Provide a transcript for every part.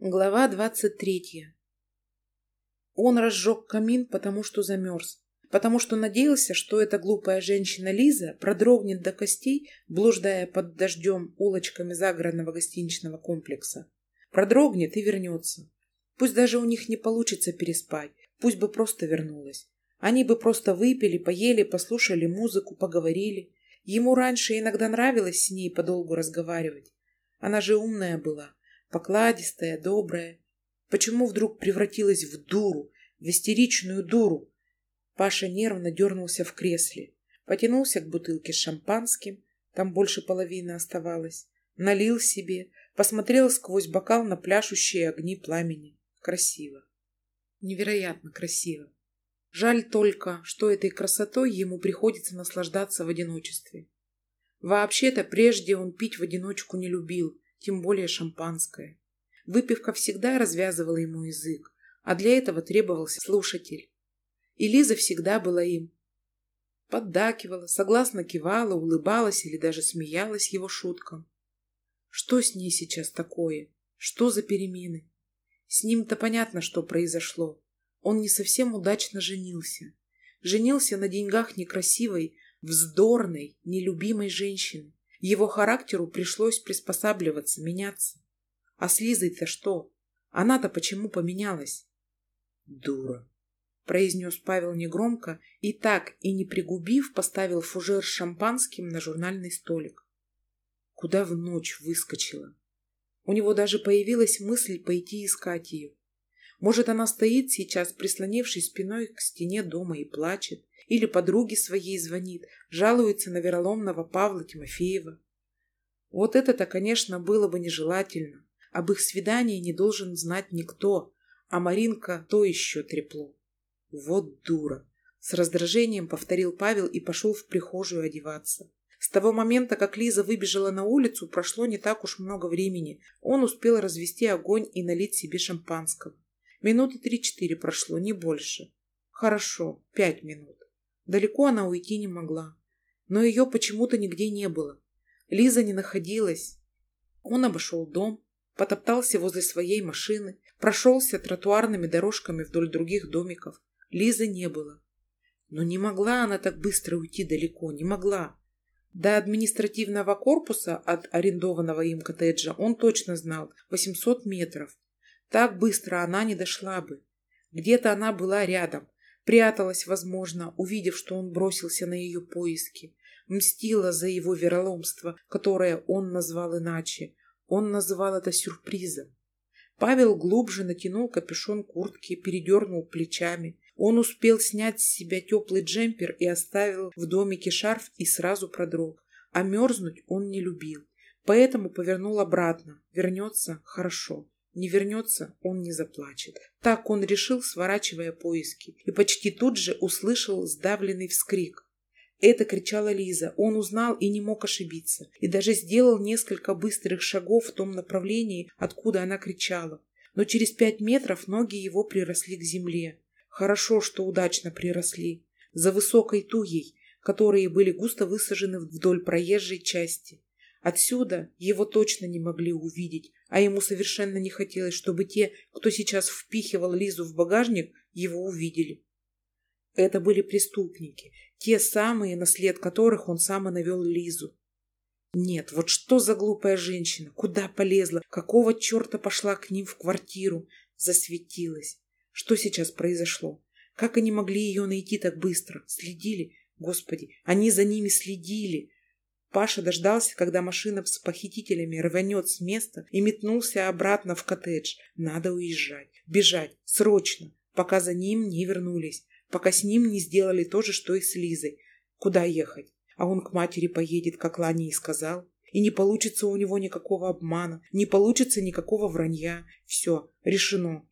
Глава двадцать третья. Он разжег камин, потому что замерз, потому что надеялся, что эта глупая женщина Лиза продрогнет до костей, блуждая под дождем улочками загородного гостиничного комплекса. Продрогнет и вернется. Пусть даже у них не получится переспать, пусть бы просто вернулась. Они бы просто выпили, поели, послушали музыку, поговорили. Ему раньше иногда нравилось с ней подолгу разговаривать. Она же умная была покладистая, добрая. Почему вдруг превратилась в дуру, в истеричную дуру? Паша нервно дернулся в кресле, потянулся к бутылке с шампанским, там больше половины оставалось, налил себе, посмотрел сквозь бокал на пляшущие огни пламени. Красиво. Невероятно красиво. Жаль только, что этой красотой ему приходится наслаждаться в одиночестве. Вообще-то прежде он пить в одиночку не любил, тем более шампанское. Выпивка всегда развязывала ему язык, а для этого требовался слушатель. И Лиза всегда была им. Поддакивала, согласно кивала, улыбалась или даже смеялась его шуткам. Что с ней сейчас такое? Что за перемены? С ним-то понятно, что произошло. Он не совсем удачно женился. Женился на деньгах некрасивой, вздорной, нелюбимой женщины. Его характеру пришлось приспосабливаться, меняться. А с Лизой-то что? Она-то почему поменялась? Дура, произнес Павел негромко и так и не пригубив поставил фужер с шампанским на журнальный столик. Куда в ночь выскочила? У него даже появилась мысль пойти искать ее. Может, она стоит сейчас, прислонившись спиной к стене дома и плачет, или подруге своей звонит, жалуется на вероломного Павла Тимофеева. Вот это-то, конечно, было бы нежелательно. Об их свидании не должен знать никто, а Маринка то еще трепло. Вот дура! С раздражением повторил Павел и пошел в прихожую одеваться. С того момента, как Лиза выбежала на улицу, прошло не так уж много времени. Он успел развести огонь и налить себе шампанского. Минуты три-четыре прошло, не больше. Хорошо, пять минут. Далеко она уйти не могла. Но ее почему-то нигде не было. Лиза не находилась. Он обошел дом, потоптался возле своей машины, прошелся тротуарными дорожками вдоль других домиков. Лизы не было. Но не могла она так быстро уйти далеко, не могла. До административного корпуса от арендованного им коттеджа он точно знал 800 метров. Так быстро она не дошла бы. Где-то она была рядом, пряталась, возможно, увидев, что он бросился на ее поиски, мстила за его вероломство, которое он назвал иначе. Он называл это сюрпризом. Павел глубже натянул капюшон куртки, передернул плечами. Он успел снять с себя теплый джемпер и оставил в домике шарф и сразу продрог. А мерзнуть он не любил. Поэтому повернул обратно. Вернется – хорошо. Не вернется, он не заплачет. Так он решил, сворачивая поиски, и почти тут же услышал сдавленный вскрик. Это кричала Лиза. Он узнал и не мог ошибиться. И даже сделал несколько быстрых шагов в том направлении, откуда она кричала. Но через пять метров ноги его приросли к земле. Хорошо, что удачно приросли. За высокой туей, которые были густо высажены вдоль проезжей части. Отсюда его точно не могли увидеть, а ему совершенно не хотелось, чтобы те, кто сейчас впихивал Лизу в багажник, его увидели. Это были преступники, те самые, на след которых он сам и навел Лизу. Нет, вот что за глупая женщина? Куда полезла? Какого черта пошла к ним в квартиру? Засветилась. Что сейчас произошло? Как они могли ее найти так быстро? Следили? Господи, они за ними следили. Паша дождался, когда машина с похитителями рванет с места и метнулся обратно в коттедж. Надо уезжать. Бежать. Срочно. Пока за ним не вернулись. Пока с ним не сделали то же, что и с Лизой. Куда ехать? А он к матери поедет, как Лане и сказал. И не получится у него никакого обмана, не получится никакого вранья. Все, решено.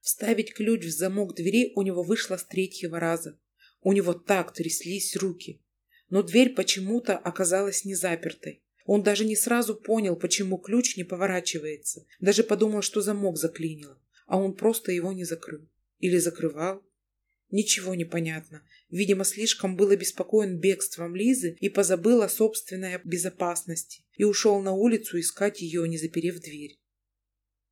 Вставить ключ в замок двери у него вышло с третьего раза. У него так тряслись руки но дверь почему-то оказалась не запертой. Он даже не сразу понял, почему ключ не поворачивается. Даже подумал, что замок заклинило. А он просто его не закрыл. Или закрывал. Ничего не понятно. Видимо, слишком был обеспокоен бегством Лизы и позабыл о собственной безопасности. И ушел на улицу искать ее, не заперев дверь.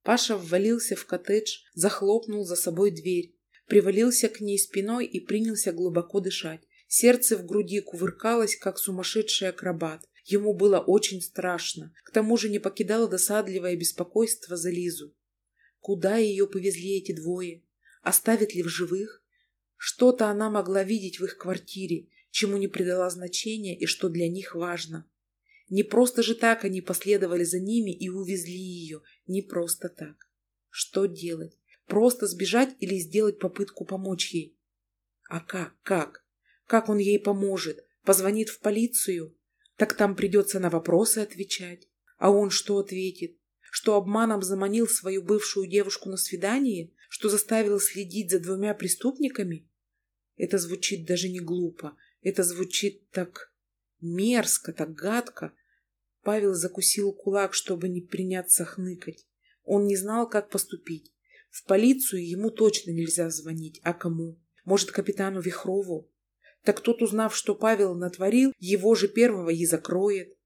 Паша ввалился в коттедж, захлопнул за собой дверь, привалился к ней спиной и принялся глубоко дышать. Сердце в груди кувыркалось, как сумасшедший акробат. Ему было очень страшно. К тому же не покидало досадливое беспокойство за Лизу. Куда ее повезли эти двое? Оставят ли в живых? Что-то она могла видеть в их квартире, чему не придала значения и что для них важно. Не просто же так они последовали за ними и увезли ее. Не просто так. Что делать? Просто сбежать или сделать попытку помочь ей? А как? Как? Как он ей поможет? Позвонит в полицию? Так там придется на вопросы отвечать. А он что ответит? Что обманом заманил свою бывшую девушку на свидание? Что заставил следить за двумя преступниками? Это звучит даже не глупо. Это звучит так мерзко, так гадко. Павел закусил кулак, чтобы не приняться хныкать. Он не знал, как поступить. В полицию ему точно нельзя звонить. А кому? Может, капитану Вихрову? Так тот, узнав, что Павел натворил, его же первого и закроет.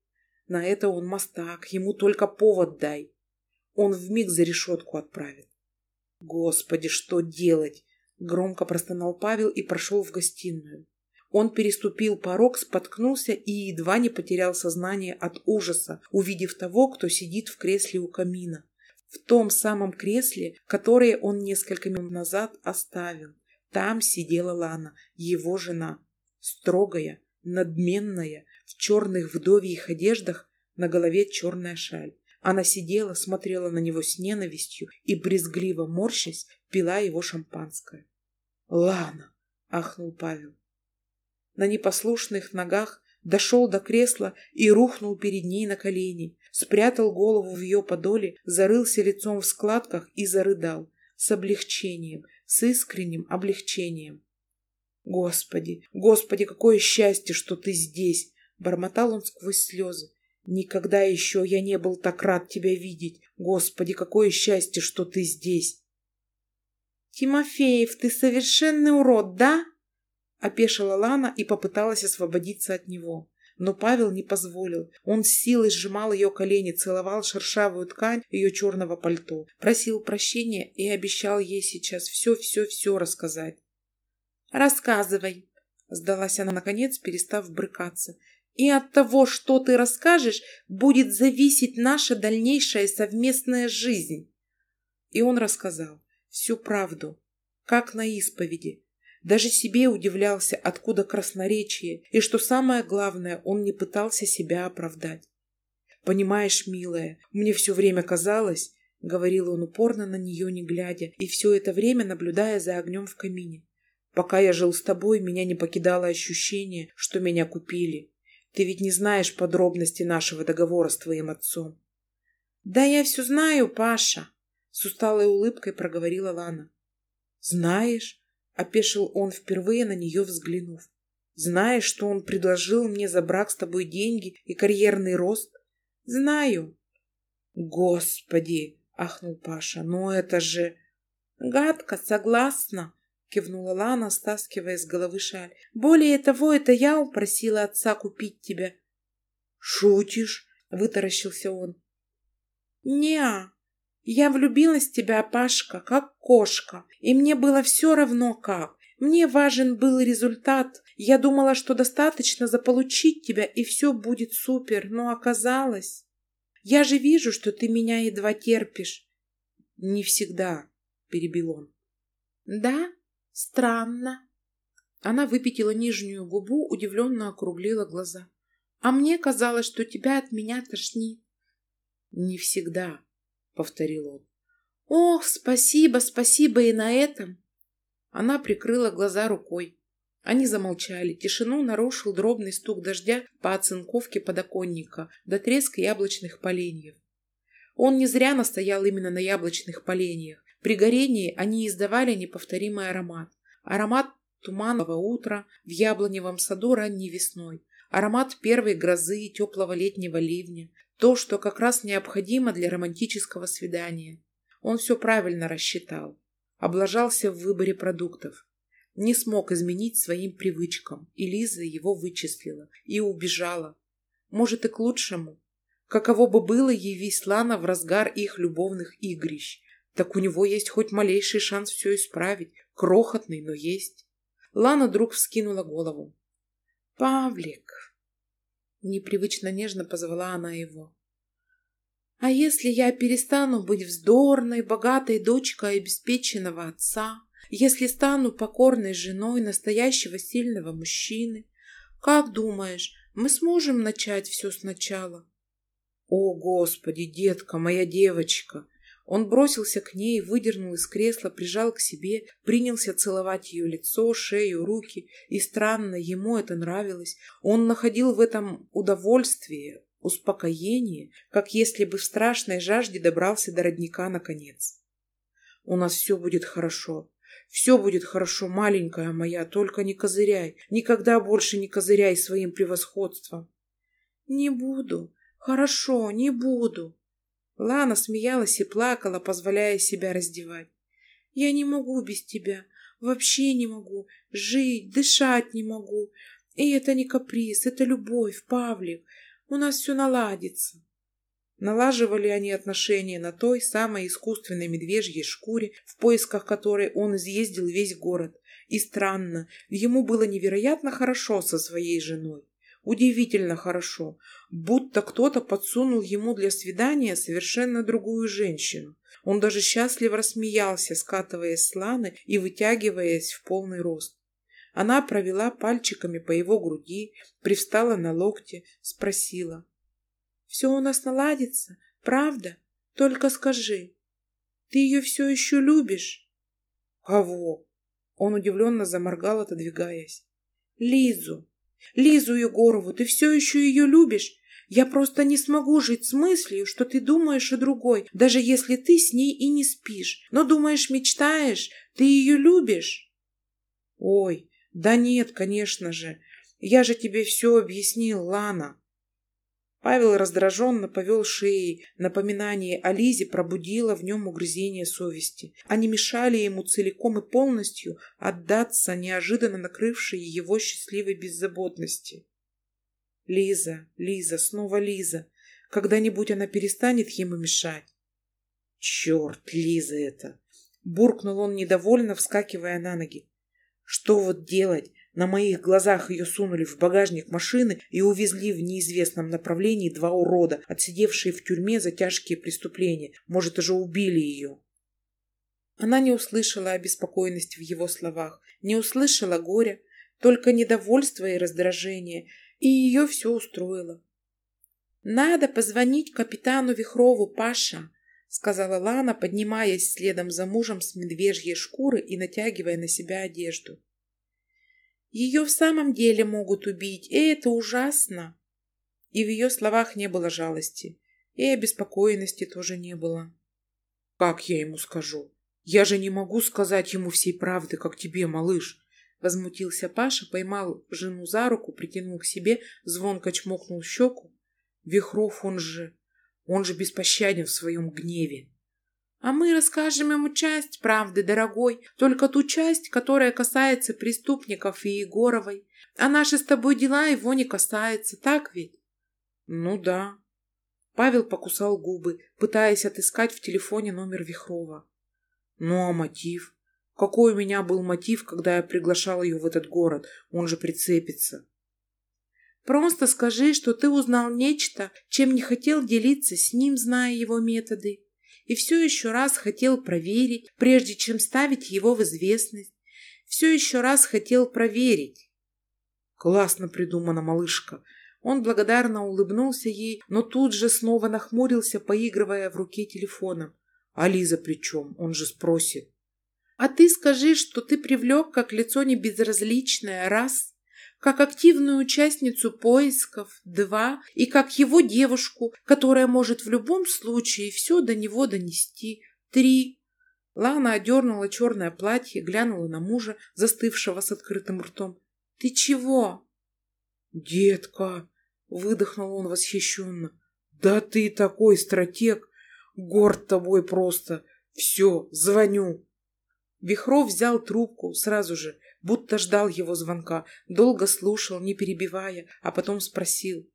На это он мастак, ему только повод дай. Он вмиг за решетку отправит. Господи, что делать? Громко простонал Павел и прошел в гостиную. Он переступил порог, споткнулся и едва не потерял сознание от ужаса, увидев того, кто сидит в кресле у камина. В том самом кресле, которое он несколько минут назад оставил. Там сидела Лана, его жена. Строгая, надменная, в черных вдовьих одеждах, на голове черная шаль. Она сидела, смотрела на него с ненавистью и, брезгливо морщась, пила его шампанское. «Лана!» — ахнул Павел. На непослушных ногах дошел до кресла и рухнул перед ней на колени, спрятал голову в ее подоле, зарылся лицом в складках и зарыдал с облегчением, с искренним облегчением. «Господи, Господи, какое счастье, что ты здесь!» — бормотал он сквозь слезы. «Никогда еще я не был так рад тебя видеть. Господи, какое счастье, что ты здесь!» «Тимофеев, ты совершенный урод, да?» Опешила Лана и попыталась освободиться от него. Но Павел не позволил. Он с силой сжимал ее колени, целовал шершавую ткань ее черного пальто, просил прощения и обещал ей сейчас все-все-все рассказать. «Рассказывай», — сдалась она наконец, перестав брыкаться. «И от того, что ты расскажешь, будет зависеть наша дальнейшая совместная жизнь». И он рассказал всю правду, как на исповеди. Даже себе удивлялся, откуда красноречие, и что самое главное, он не пытался себя оправдать. «Понимаешь, милая, мне все время казалось...» — говорил он упорно на нее не глядя, и все это время наблюдая за огнем в камине. «Пока я жил с тобой, меня не покидало ощущение, что меня купили. Ты ведь не знаешь подробности нашего договора с твоим отцом». «Да я все знаю, Паша», с усталой улыбкой проговорила Лана. «Знаешь?» — опешил он, впервые на нее взглянув. «Знаешь, что он предложил мне за брак с тобой деньги и карьерный рост?» «Знаю». «Господи!» — ахнул Паша. «Ну это же...» «Гадко, согласна», — кивнула Лана, стаскивая с головы шаль. «Более того, это я упросила отца купить тебя». «Шутишь?» — вытаращился он. «Не-а», я влюбилась в тебя, Пашка, как кошка, и мне было все равно как. Мне важен был результат. Я думала, что достаточно заполучить тебя, и все будет супер, но оказалось... Я же вижу, что ты меня едва терпишь. Не всегда, перебил он. Да? Странно. Она выпятила нижнюю губу, удивленно округлила глаза. А мне казалось, что тебя от меня тошнит. Не всегда, — повторил он. «Ох, спасибо, спасибо и на этом!» Она прикрыла глаза рукой. Они замолчали. Тишину нарушил дробный стук дождя по оцинковке подоконника до треск яблочных поленьев. Он не зря настоял именно на яблочных поленьях. При горении они издавали неповторимый аромат. Аромат туманного утра в яблоневом саду ранней весной. Аромат первой грозы и теплого летнего ливня. То, что как раз необходимо для романтического свидания. Он все правильно рассчитал. Облажался в выборе продуктов. Не смог изменить своим привычкам, и Лиза его вычислила и убежала. Может, и к лучшему. каково бы было явись Лана в разгар их любовных игрищ. Так у него есть хоть малейший шанс все исправить. Крохотный, но есть. Лана вдруг вскинула голову. «Павлик!» Непривычно нежно позвала она его. «А если я перестану быть вздорной, богатой дочкой обеспеченного отца, если стану покорной женой настоящего сильного мужчины, как думаешь, мы сможем начать все сначала?» «О, Господи, детка, моя девочка!» Он бросился к ней, выдернул из кресла, прижал к себе, принялся целовать ее лицо, шею, руки. И странно, ему это нравилось. Он находил в этом удовольствие, успокоение, как если бы в страшной жажде добрался до родника наконец. «У нас все будет хорошо. Все будет хорошо, маленькая моя, только не козыряй. Никогда больше не козыряй своим превосходством». «Не буду. Хорошо, не буду», Лана смеялась и плакала, позволяя себя раздевать. «Я не могу без тебя, вообще не могу, жить, дышать не могу. И это не каприз, это любовь, Павлик. У нас все наладится». Налаживали они отношения на той самой искусственной медвежьей шкуре, в поисках которой он изъездил весь город. И странно, ему было невероятно хорошо со своей женой. Удивительно хорошо, будто кто-то подсунул ему для свидания совершенно другую женщину. Он даже счастливо рассмеялся, скатываясь с ланы и вытягиваясь в полный рост. Она провела пальчиками по его груди, привстала на локте, спросила. «Все у нас наладится, правда? Только скажи, ты ее все еще любишь?» «Кого?» Он удивленно заморгал, отодвигаясь. «Лизу. Лизу Егорову, ты все еще ее любишь? Я просто не смогу жить с мыслью, что ты думаешь о другой, даже если ты с ней и не спишь. Но думаешь, мечтаешь, ты ее любишь? Ой, да нет, конечно же. Я же тебе все объяснил, Лана. Павел раздраженно повел шеей. Напоминание о Лизе пробудило в нем угрызение совести. Они мешали ему целиком и полностью отдаться неожиданно накрывшей его счастливой беззаботности. Лиза, Лиза, снова Лиза. Когда-нибудь она перестанет ему мешать. Черт, Лиза это! Буркнул он недовольно, вскакивая на ноги. Что вот делать? На моих глазах ее сунули в багажник машины и увезли в неизвестном направлении два урода, отсидевшие в тюрьме за тяжкие преступления. Может, уже убили ее. Она не услышала обеспокоенности в его словах, не услышала горя, только недовольство и раздражение, и ее все устроило. «Надо позвонить капитану Вихрову, Паша», — сказала Лана, поднимаясь следом за мужем с медвежьей шкуры и натягивая на себя одежду. Ее в самом деле могут убить, и это ужасно. И в ее словах не было жалости, и обеспокоенности тоже не было. Как я ему скажу? Я же не могу сказать ему всей правды, как тебе, малыш. Возмутился Паша, поймал жену за руку, притянул к себе, звонко чмокнул щеку. Вихров, он же, он же беспощаден в своем гневе. А мы расскажем ему часть правды, дорогой, только ту часть, которая касается преступников и Егоровой. А наши с тобой дела его не касаются, так ведь? Ну да. Павел покусал губы, пытаясь отыскать в телефоне номер Вихрова. Ну а мотив? Какой у меня был мотив, когда я приглашал ее в этот город? Он же прицепится. Просто скажи, что ты узнал нечто, чем не хотел делиться с ним, зная его методы и все еще раз хотел проверить, прежде чем ставить его в известность. Все еще раз хотел проверить. Классно придумана, малышка. Он благодарно улыбнулся ей, но тут же снова нахмурился, поигрывая в руке телефоном. А Лиза при чем? Он же спросит. А ты скажи, что ты привлек как лицо небезразличное, раз как активную участницу поисков, два, и как его девушку, которая может в любом случае все до него донести, три. Лана одернула черное платье, глянула на мужа, застывшего с открытым ртом. «Ты чего?» «Детка!» — выдохнул он восхищенно. «Да ты такой стратег! Горд тобой просто! Все, звоню!» Вихров взял трубку сразу же, будто ждал его звонка, долго слушал, не перебивая, а потом спросил.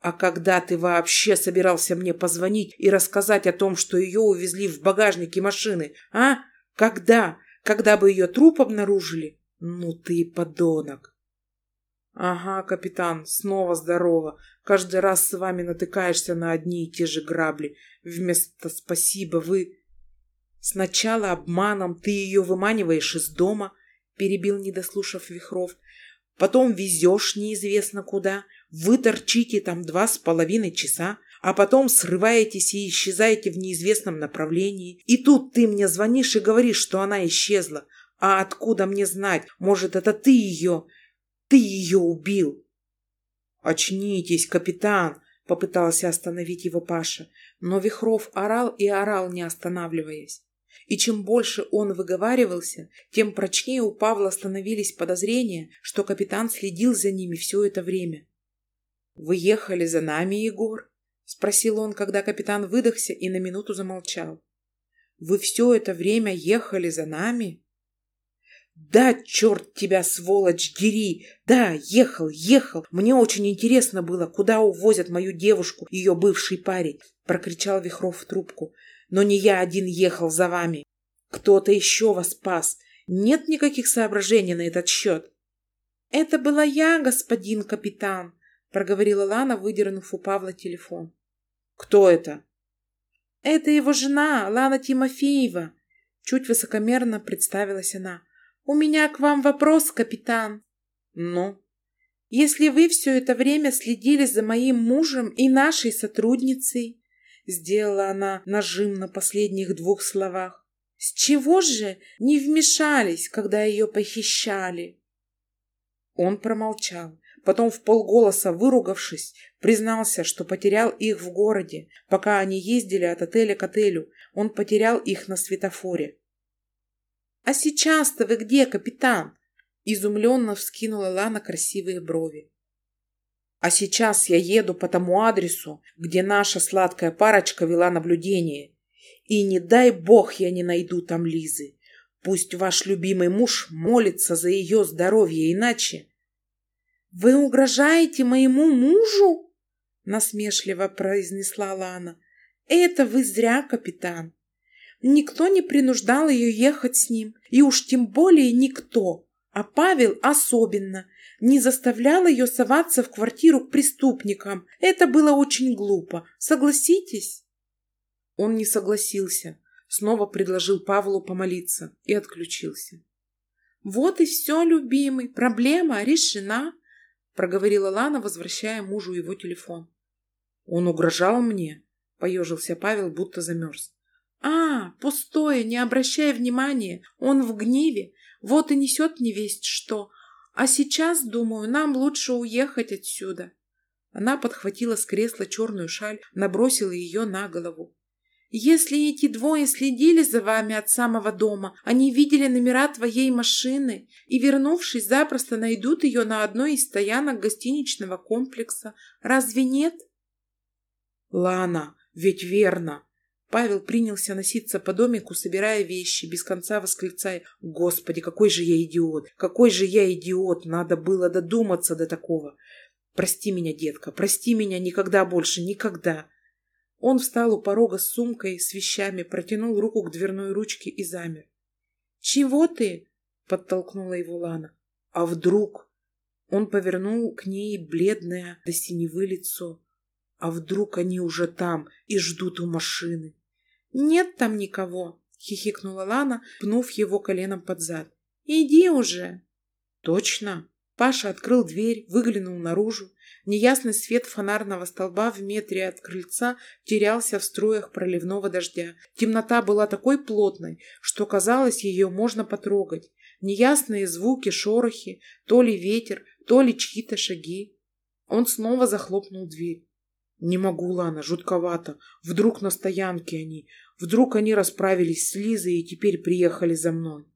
А когда ты вообще собирался мне позвонить и рассказать о том, что ее увезли в багажнике машины, а? Когда? Когда бы ее труп обнаружили? Ну ты подонок. Ага, капитан, снова здорово. Каждый раз с вами натыкаешься на одни и те же грабли. Вместо спасибо вы... Сначала обманом ты ее выманиваешь из дома, перебил, не дослушав Вихров. Потом везешь неизвестно куда. Вы торчите там два с половиной часа, а потом срываетесь и исчезаете в неизвестном направлении. И тут ты мне звонишь и говоришь, что она исчезла. А откуда мне знать? Может, это ты ее... Ты ее убил. Очнитесь, капитан, попытался остановить его Паша, но Вихров орал и орал, не останавливаясь. И чем больше он выговаривался, тем прочнее у Павла становились подозрения, что капитан следил за ними все это время. «Вы ехали за нами, Егор?» — спросил он, когда капитан выдохся и на минуту замолчал. «Вы все это время ехали за нами?» «Да, черт тебя, сволочь, дери! Да, ехал, ехал! Мне очень интересно было, куда увозят мою девушку, ее бывший парень!» — прокричал Вихров в трубку. «Но не я один ехал за вами. Кто-то еще вас спас. Нет никаких соображений на этот счет». «Это была я, господин капитан», — проговорила Лана, выдернув у Павла телефон. «Кто это?» «Это его жена, Лана Тимофеева», — чуть высокомерно представилась она. «У меня к вам вопрос, капитан». «Ну?» «Если вы все это время следили за моим мужем и нашей сотрудницей», сделала она нажим на последних двух словах, «с чего же не вмешались, когда ее похищали?» Он промолчал. Потом в полголоса, выругавшись, признался, что потерял их в городе. Пока они ездили от отеля к отелю, он потерял их на светофоре. «А сейчас-то вы где, капитан?» Изумленно вскинула Лана красивые брови. «А сейчас я еду по тому адресу, где наша сладкая парочка вела наблюдение. И не дай бог я не найду там Лизы. Пусть ваш любимый муж молится за ее здоровье, иначе...» «Вы угрожаете моему мужу?» насмешливо произнесла Лана. «Это вы зря, капитан. Никто не принуждал ее ехать с ним, и уж тем более никто, а Павел особенно, не заставлял ее соваться в квартиру к преступникам. Это было очень глупо. Согласитесь? Он не согласился. Снова предложил Павлу помолиться и отключился. «Вот и все, любимый, проблема решена», — проговорила Лана, возвращая мужу его телефон. «Он угрожал мне?» — поежился Павел, будто замерз. А, пустое, не обращая внимания, он в гневе, вот и несет мне весть что. А сейчас, думаю, нам лучше уехать отсюда. Она подхватила с кресла черную шаль, набросила ее на голову. Если эти двое следили за вами от самого дома, они видели номера твоей машины и, вернувшись, запросто найдут ее на одной из стоянок гостиничного комплекса. Разве нет? Лана, ведь верно. Павел принялся носиться по домику, собирая вещи, без конца восклицая «Господи, какой же я идиот! Какой же я идиот! Надо было додуматься до такого! Прости меня, детка, прости меня никогда больше, никогда!» Он встал у порога с сумкой, с вещами, протянул руку к дверной ручке и замер. «Чего ты?» — подтолкнула его Лана. «А вдруг?» Он повернул к ней бледное до синевы лицо. «А вдруг они уже там и ждут у машины?» «Нет там никого», — хихикнула Лана, пнув его коленом под зад. «Иди уже». «Точно?» Паша открыл дверь, выглянул наружу. Неясный свет фонарного столба в метре от крыльца терялся в струях проливного дождя. Темнота была такой плотной, что казалось, ее можно потрогать. Неясные звуки, шорохи, то ли ветер, то ли чьи-то шаги. Он снова захлопнул дверь. Не могу, Лана, жутковато. Вдруг на стоянке они. Вдруг они расправились с Лизой и теперь приехали за мной.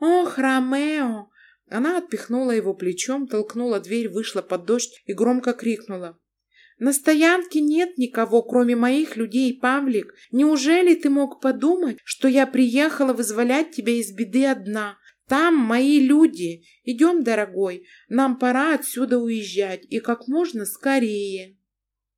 Ох, Ромео! Она отпихнула его плечом, толкнула дверь, вышла под дождь и громко крикнула. «На стоянке нет никого, кроме моих людей, Павлик. Неужели ты мог подумать, что я приехала вызволять тебя из беды одна? Там мои люди. Идем, дорогой, нам пора отсюда уезжать, и как можно скорее».